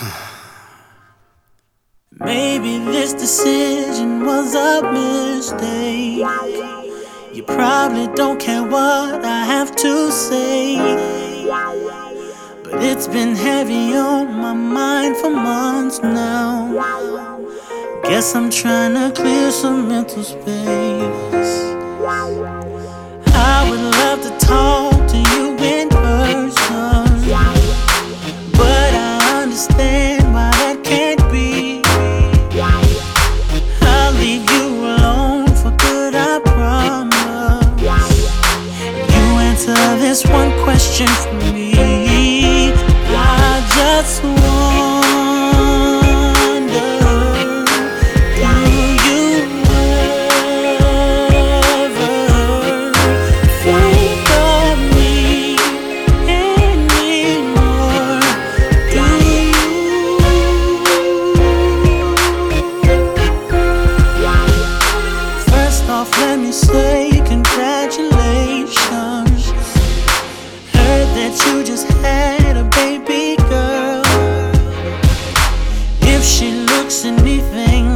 Maybe this decision was a mistake. You probably don't care what I have to say. But it's been heavy on my mind for months now. Guess I'm trying to clear some mental space. I would love to talk for me. looks at me thinks